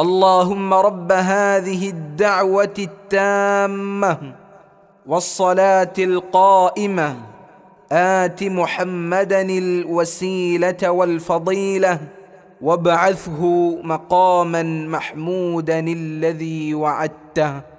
اللهم رب هذه الدعوة التامة والصلاة القائمة. آت محمدا الوسيلة والفضيلة وابعثه مقاما محمودا الذي وعدته.